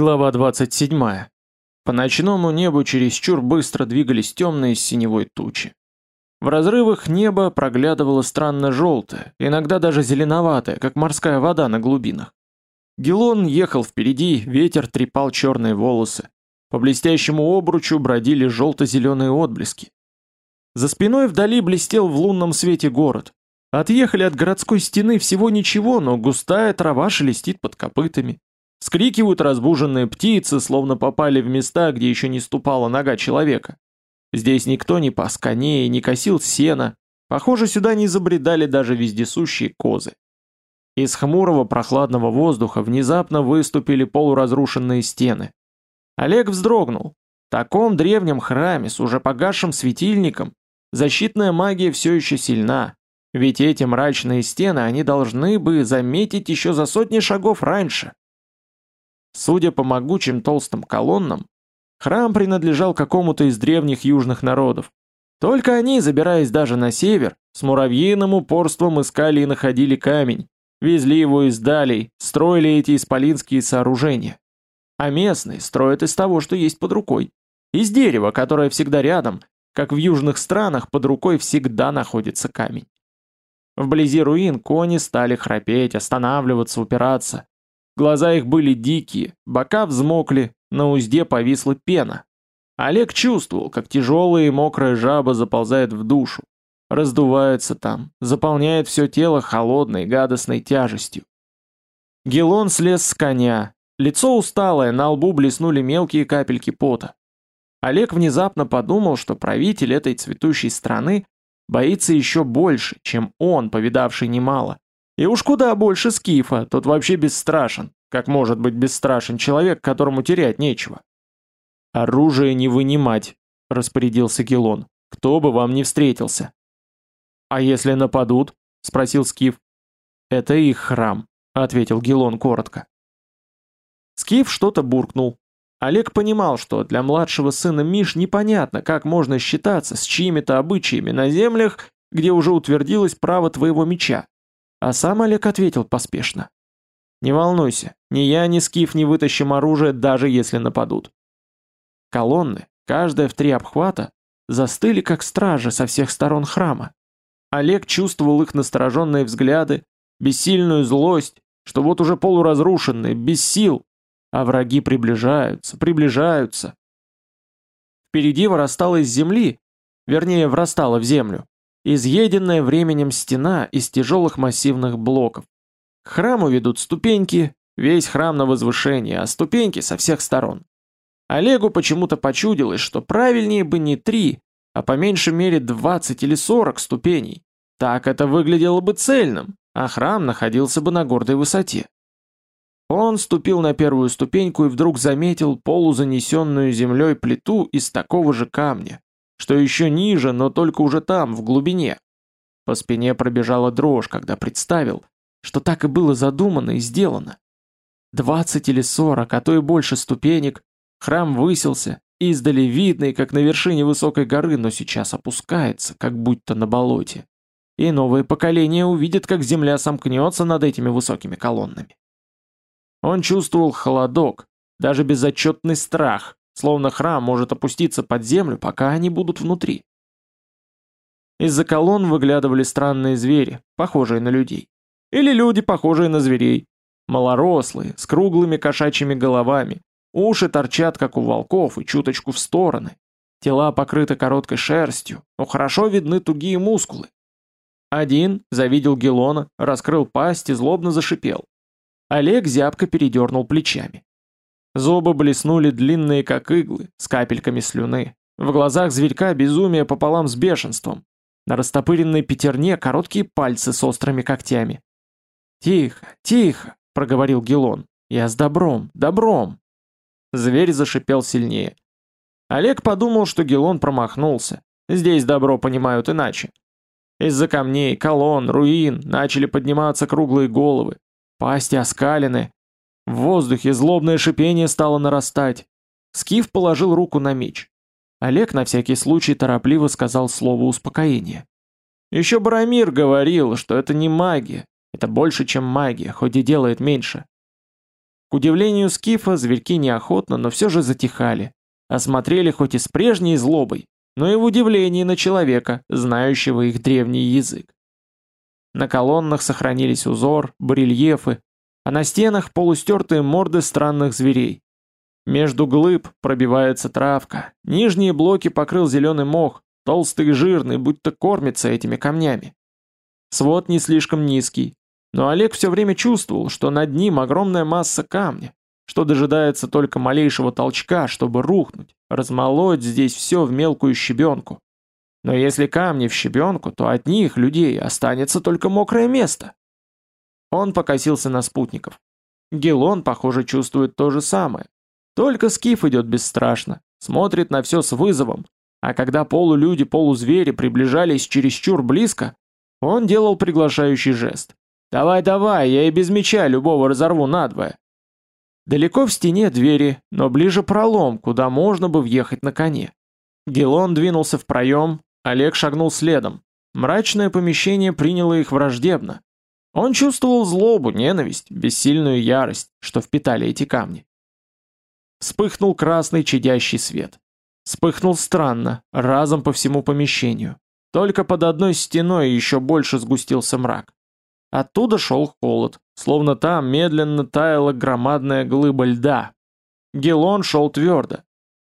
Глава 27. По ночному небу чересчур быстро двигались темные синевой тучи. В разрывах неба проглядывало странно желтое, иногда даже зеленоватое, как морская вода на глубинах. Гелон ехал впереди, ветер трепал черные волосы. По блестящему обручу бродили желто-зеленые отблески. За спиной вдали блестел в лунном свете город. Отъехали от городской стены всего ничего, но густая трава шелестит под копытами. Скрикивают разбуженные птицы, словно попали в места, где еще не ступала нога человека. Здесь никто не пас коней, не косил сена. Похоже, сюда не забредали даже вездесущие козы. Из хмурого прохладного воздуха внезапно выступили полуразрушенные стены. Олег вздрогнул. В таком древнем храме с уже погасшим светильником защитная магия все еще сильна, ведь эти мрачные стены они должны бы заметить еще за сотни шагов раньше. Судя по могучим толстым колоннам, храм принадлежал какому-то из древних южных народов. Только они, забираясь даже на север, с муравьиным упорством искали и находили камень, везли его из далей, строили эти исполинские сооружения. А местные строят из того, что есть под рукой. Из дерева, которое всегда рядом, как в южных странах под рукой всегда находится камень. Вблизи руин кони стали храпеть, останавливаться, упираться. Глаза их были дикие, бока взмокли, на узде повисла пена. Олег чувствовал, как тяжелая и мокрая жаба заползает в душу, раздувается там, заполняет все тело холодной, гадостной тяжестью. Гелон слез с коня, лицо усталое, на лбу блеснули мелкие капельки пота. Олег внезапно подумал, что правитель этой цветущей страны боится еще больше, чем он, повидавший немало, и уж куда больше Скифа, тот вообще бесстрашен. Как может быть бесстрашен человек, которому терять нечего? «Оружие не вынимать», — распорядился Гелон. «Кто бы вам не встретился». «А если нападут?» — спросил Скиф. «Это их храм», — ответил Гелон коротко. Скиф что-то буркнул. Олег понимал, что для младшего сына Миш непонятно, как можно считаться с чьими-то обычаями на землях, где уже утвердилось право твоего меча. А сам Олег ответил поспешно. «Не волнуйся, ни я, ни Скиф не вытащим оружие, даже если нападут». Колонны, каждая в три обхвата, застыли как стражи со всех сторон храма. Олег чувствовал их настороженные взгляды, бессильную злость, что вот уже полуразрушенные, без сил, а враги приближаются, приближаются. Впереди вырастала из земли, вернее, врастала в землю, изъеденная временем стена из тяжелых массивных блоков. К храму ведут ступеньки, весь храм на возвышении, а ступеньки со всех сторон. Олегу почему-то почудилось, что правильнее бы не три, а по меньшей мере 20 или 40 ступеней. Так это выглядело бы цельным, а храм находился бы на гордой высоте. Он ступил на первую ступеньку и вдруг заметил полузанесенную землей плиту из такого же камня, что еще ниже, но только уже там, в глубине. По спине пробежала дрожь, когда представил, что так и было задумано и сделано. Двадцать или сорок, а то и больше ступенек, храм высился, издали видный, как на вершине высокой горы, но сейчас опускается, как будто на болоте. И новые поколения увидят, как земля сомкнется над этими высокими колоннами. Он чувствовал холодок, даже безотчетный страх, словно храм может опуститься под землю, пока они будут внутри. Из-за колонн выглядывали странные звери, похожие на людей. Или люди, похожие на зверей. Малорослые, с круглыми кошачьими головами. Уши торчат, как у волков, и чуточку в стороны. Тела покрыты короткой шерстью, но хорошо видны тугие мускулы. Один завидел Гелона, раскрыл пасть и злобно зашипел. Олег зябко передернул плечами. Зубы блеснули длинные, как иглы, с капельками слюны. В глазах зверька безумие пополам с бешенством. На растопыренной пятерне короткие пальцы с острыми когтями. «Тихо, тихо!» — проговорил Гелон. «Я с добром, добром!» Зверь зашипел сильнее. Олег подумал, что Гелон промахнулся. Здесь добро понимают иначе. Из-за камней, колонн, руин начали подниматься круглые головы. Пасти оскалены, в воздухе злобное шипение стало нарастать. Скиф положил руку на меч. Олег на всякий случай торопливо сказал слово успокоения. Еще Барамир говорил, что это не магия, это больше, чем магия, хоть и делает меньше. К удивлению Скифа, зверьки неохотно, но все же затихали. Осмотрели хоть и с прежней злобой, но и в удивлении на человека, знающего их древний язык. На колоннах сохранились узор, барельефы, а на стенах полустертые морды странных зверей. Между глыб пробивается травка, нижние блоки покрыл зеленый мох, толстый и жирный, будто кормится этими камнями. Свод не слишком низкий, но Олег все время чувствовал, что над ним огромная масса камня, что дожидается только малейшего толчка, чтобы рухнуть, размолоть здесь все в мелкую щебенку. Но если камни в щебенку, то от них, людей, останется только мокрое место. Он покосился на спутников. Гелон, похоже, чувствует то же самое. Только Скиф идет бесстрашно, смотрит на все с вызовом, а когда полулюди-полузвери приближались чересчур близко, он делал приглашающий жест. «Давай-давай, я и без меча любого разорву надвое». Далеко в стене двери, но ближе пролом, куда можно бы въехать на коне. Гелон двинулся в проем, Олег шагнул следом. Мрачное помещение приняло их враждебно. Он чувствовал злобу, ненависть, бессильную ярость, что впитали эти камни. Вспыхнул красный чадящий свет. Вспыхнул странно, разом по всему помещению. Только под одной стеной еще больше сгустился мрак. Оттуда шел холод, словно там медленно таяла громадная глыба льда. Гелон шел твердо.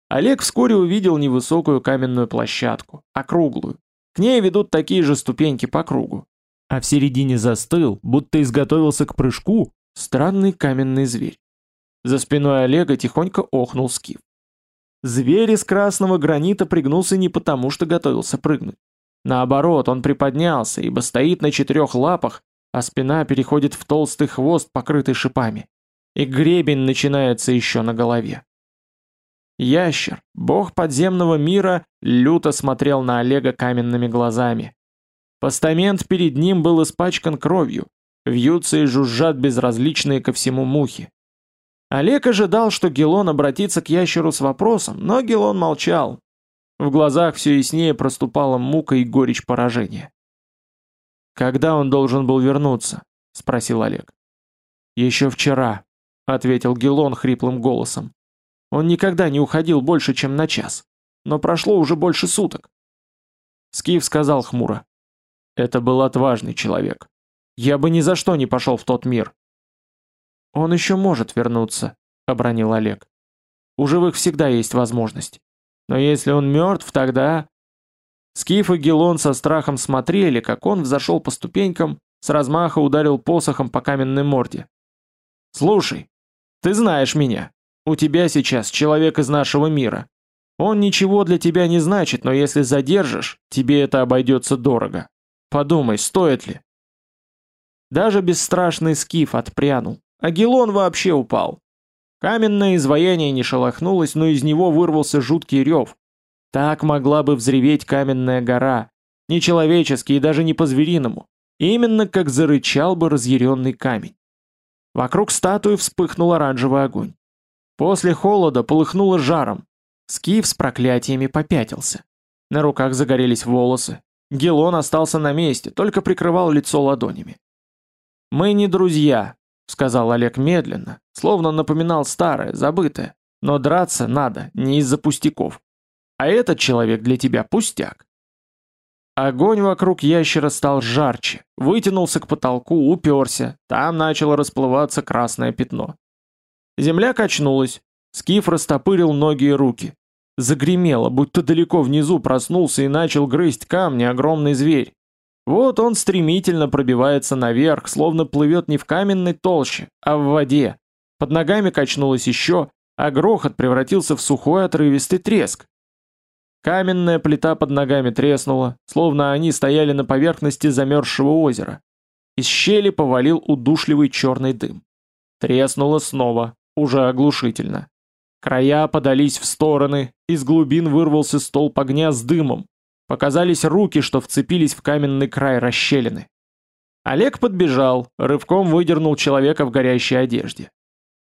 Олег вскоре увидел невысокую каменную площадку, округлую. К ней ведут такие же ступеньки по кругу. А в середине застыл, будто изготовился к прыжку, странный каменный зверь. За спиной Олега тихонько охнул скиф. Зверь из красного гранита пригнулся не потому, что готовился прыгнуть. Наоборот, он приподнялся, ибо стоит на четырех лапах, а спина переходит в толстый хвост, покрытый шипами. И гребень начинается еще на голове. Ящер, бог подземного мира, люто смотрел на Олега каменными глазами. Постамент перед ним был испачкан кровью, вьются и жужжат безразличные ко всему мухи. Олег ожидал, что Гелон обратится к ящеру с вопросом, но Гелон молчал, в глазах все яснее проступала мука и горечь поражения. «Когда он должен был вернуться?» — спросил Олег. «Еще вчера», — ответил Гелон хриплым голосом. «Он никогда не уходил больше, чем на час. Но прошло уже больше суток». Скиф сказал хмуро. «Это был отважный человек. Я бы ни за что не пошел в тот мир». «Он еще может вернуться», — обронил Олег. «У живых всегда есть возможность». Но если он мертв, тогда... Скиф и Гелон со страхом смотрели, как он взошел по ступенькам, с размаха ударил посохом по каменной морде. «Слушай, ты знаешь меня. У тебя сейчас человек из нашего мира. Он ничего для тебя не значит, но если задержишь, тебе это обойдется дорого. Подумай, стоит ли?» Даже бесстрашный Скиф отпрянул, а Гелон вообще упал. Каменное изваяние не шелохнулось, но из него вырвался жуткий рев. Так могла бы взреветь каменная гора, не человечески и даже не по-звериному, именно как зарычал бы разъяренный камень. Вокруг статуи вспыхнул оранжевый огонь. После холода полыхнуло жаром. Скиф с проклятиями попятился. На руках загорелись волосы. Гелон остался на месте, только прикрывал лицо ладонями. «Мы не друзья», сказал Олег медленно, словно напоминал старое, забытое. Но драться надо, не из-за пустяков. А этот человек для тебя пустяк. Огонь вокруг ящера стал жарче, вытянулся к потолку, уперся, там начало расплываться красное пятно. Земля качнулась, скиф растопырил ноги и руки. Загремело, будто далеко внизу проснулся и начал грызть камни огромный зверь. Вот он стремительно пробивается наверх, словно плывет не в каменной толще, а в воде. Под ногами качнулось еще, а грохот превратился в сухой отрывистый треск. Каменная плита под ногами треснула, словно они стояли на поверхности замерзшего озера. Из щели повалил удушливый черный дым. Треснуло снова, уже оглушительно. Края подались в стороны, из глубин вырвался столб огня с дымом, Показались руки, что вцепились в каменный край расщелины. Олег подбежал, рывком выдернул человека в горящей одежде.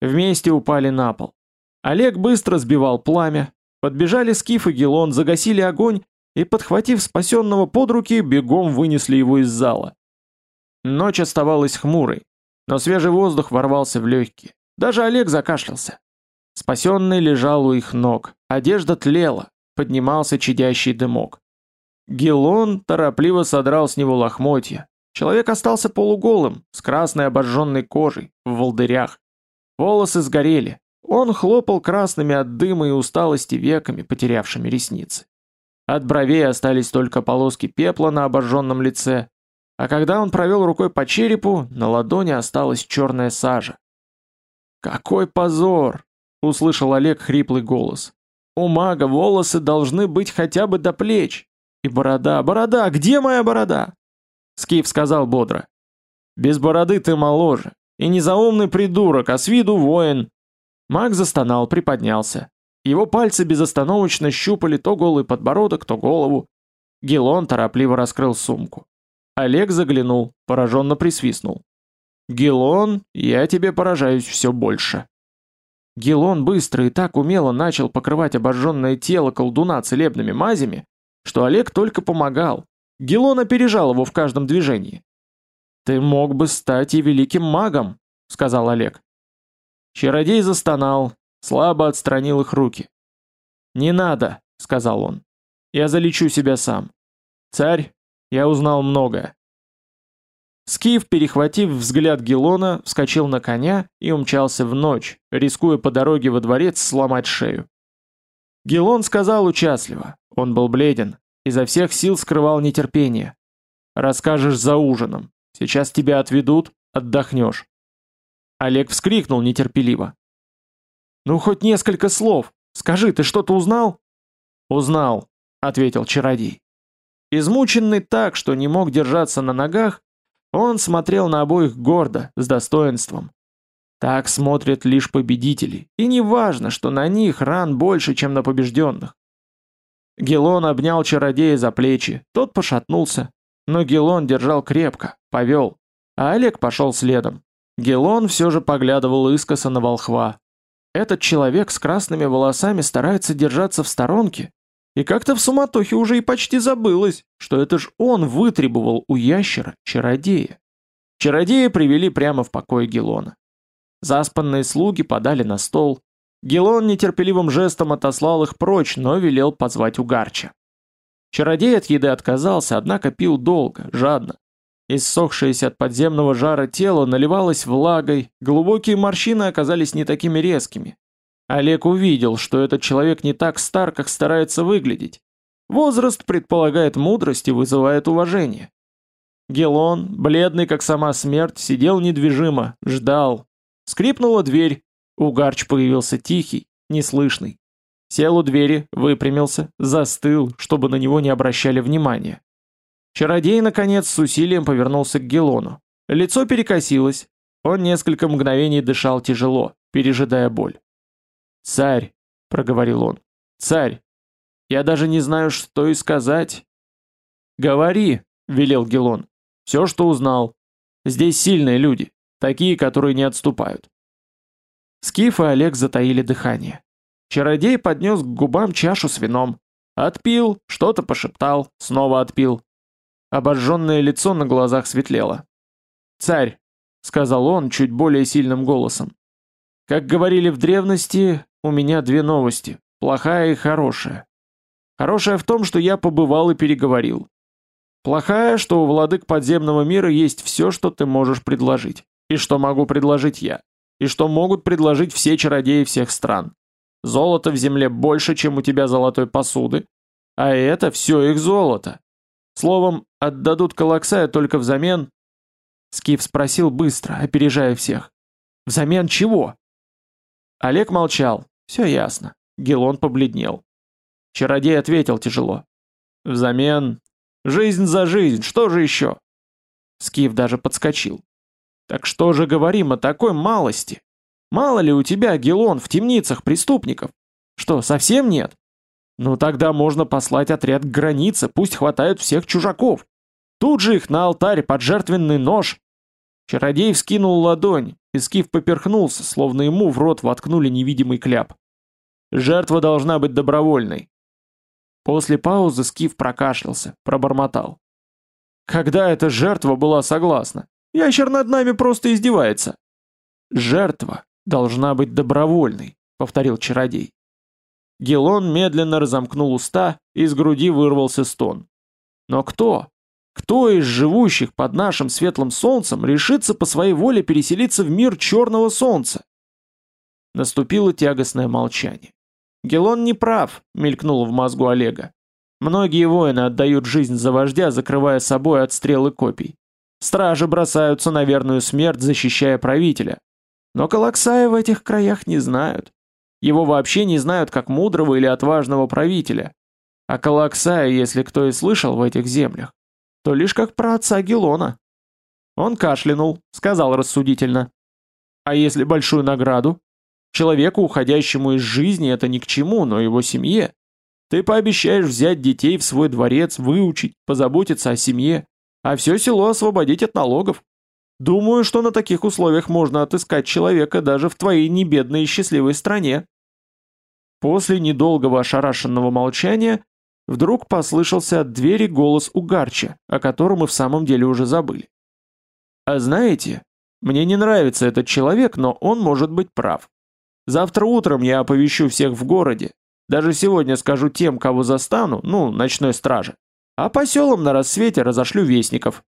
Вместе упали на пол. Олег быстро сбивал пламя. Подбежали Скиф и Гелон, загасили огонь и, подхватив спасенного под руки, бегом вынесли его из зала. Ночь оставалась хмурой, но свежий воздух ворвался в легкие. Даже Олег закашлялся. Спасенный лежал у их ног, одежда тлела, поднимался чадящий дымок. Гелон торопливо содрал с него лохмотья. Человек остался полуголым, с красной обожженной кожей, в волдырях. Волосы сгорели. Он хлопал красными от дыма и усталости веками, потерявшими ресницы. От бровей остались только полоски пепла на обожженном лице, а когда он провел рукой по черепу, на ладони осталась черная сажа. «Какой позор!» — услышал Олег хриплый голос. «У мага волосы должны быть хотя бы до плеч. И борода, борода, где моя борода?» Скиф сказал бодро. «Без бороды ты моложе, и не заумный придурок, а с виду воин». Маг застонал, приподнялся. Его пальцы безостановочно щупали то голый подбородок, то голову. Гелон торопливо раскрыл сумку. Олег заглянул, пораженно присвистнул. «Гелон, я тебе поражаюсь все больше». Гелон быстро и так умело начал покрывать обожженное тело колдуна целебными мазями, что Олег только помогал. Гелон опережал его в каждом движении. «Ты мог бы стать и великим магом», — сказал Олег. Чародей застонал, слабо отстранил их руки. «Не надо», — сказал он. «Я залечу себя сам. Царь, я узнал многое. Скиф, перехватив взгляд Гелона, вскочил на коня и умчался в ночь, рискуя по дороге во дворец сломать шею. Гелон сказал участливо, он был бледен, изо всех сил скрывал нетерпение. «Расскажешь за ужином. Сейчас тебя отведут, отдохнешь». Олег вскрикнул нетерпеливо. «Ну, хоть несколько слов. Скажи, ты что-то узнал?» «Узнал», — ответил чародей. Измученный так, что не мог держаться на ногах, он смотрел на обоих гордо, с достоинством. Так смотрят лишь победители, и не важно, что на них ран больше, чем на побежденных. Гелон обнял чародея за плечи, тот пошатнулся, но Гелон держал крепко, повел, а Олег пошел следом. Гелон все же поглядывал искоса на волхва. Этот человек с красными волосами старается держаться в сторонке, и как-то в суматохе уже и почти забылось, что это ж он вытребовал у ящера чародея. Чародея привели прямо в покой Гелона. Заспанные слуги подали на стол. Гелон нетерпеливым жестом отослал их прочь, но велел позвать Угарча. Чародей от еды отказался, однако пил долго, жадно. Иссохшееся от подземного жара тело наливалось влагой, глубокие морщины оказались не такими резкими, Олег увидел, что этот человек не так стар, как старается выглядеть. Возраст предполагает мудрость и вызывает уважение. Гелон, бледный как сама смерть, сидел недвижимо, ждал. Скрипнула дверь. Угарч появился тихий, неслышный. Сел у двери, выпрямился, застыл, чтобы на него не обращали внимания. Чародей, наконец, с усилием повернулся к Гелону. Лицо перекосилось. Он несколько мгновений дышал тяжело, пережидая боль. «Царь!» — проговорил он. «Царь! Я даже не знаю, что и сказать!» «Говори!» — велел Гелон. «Все, что узнал. Здесь сильные люди, такие, которые не отступают». Скиф и Олег затаили дыхание. Чародей поднес к губам чашу с вином. Отпил, что-то пошептал, снова отпил. Обожженное лицо на глазах светлело. «Царь!» — сказал он чуть более сильным голосом. «Как говорили в древности, у меня две новости, плохая и хорошая. Хорошая в том, что я побывал и переговорил. Плохая, что у владык подземного мира есть все, что ты можешь предложить. И что могу предложить я. И что могут предложить все чародеи всех стран. Золото в земле больше, чем у тебя золотой посуды. А это все их золото. Словом, отдадут Калаксая только взамен... Скиф спросил быстро, опережая всех. Взамен чего? Олег молчал, все ясно. Гелон побледнел. Чародей ответил тяжело. Взамен... Жизнь за жизнь, что же еще? Скиф даже подскочил. Так что же говорим о такой малости? Мало ли у тебя, Гелон, в темницах преступников? Что, совсем нет? Ну тогда можно послать отряд к границе, пусть хватают всех чужаков. Тут же их на алтарь под жертвенный нож. Чародей вскинул ладонь, и Скиф поперхнулся, словно ему в рот воткнули невидимый кляп. Жертва должна быть добровольной. После паузы Скиф прокашлялся, пробормотал. Когда эта жертва была согласна? Ящер над нами просто издевается. Жертва должна быть добровольной», — повторил чародей. Гелон медленно разомкнул уста, и из груди вырвался стон. «Но кто? Кто из живущих под нашим светлым солнцем решится по своей воле переселиться в мир черного солнца?» Наступило тягостное молчание. «Гелон не прав», — мелькнуло в мозгу Олега. «Многие воины отдают жизнь за вождя, закрывая собой от стрелы копий. Стражи бросаются на верную смерть, защищая правителя. Но Калаксая в этих краях не знают. Его вообще не знают как мудрого или отважного правителя. А Калаксая, если кто и слышал в этих землях, то лишь как про отца Гелона. Он кашлянул, сказал рассудительно. А если большую награду? Человеку, уходящему из жизни, это ни к чему, но его семье. Ты пообещаешь взять детей в свой дворец, выучить, позаботиться о семье, а все село освободить от налогов. Думаю, что на таких условиях можно отыскать человека даже в твоей небедной и счастливой стране. После недолгого ошарашенного молчания вдруг послышался от двери голос Угарча, о котором мы в самом деле уже забыли. «А знаете, мне не нравится этот человек, но он может быть прав. Завтра утром я оповещу всех в городе, даже сегодня скажу тем, кого застану, ну, ночной страже, а по селам на рассвете разошлю вестников.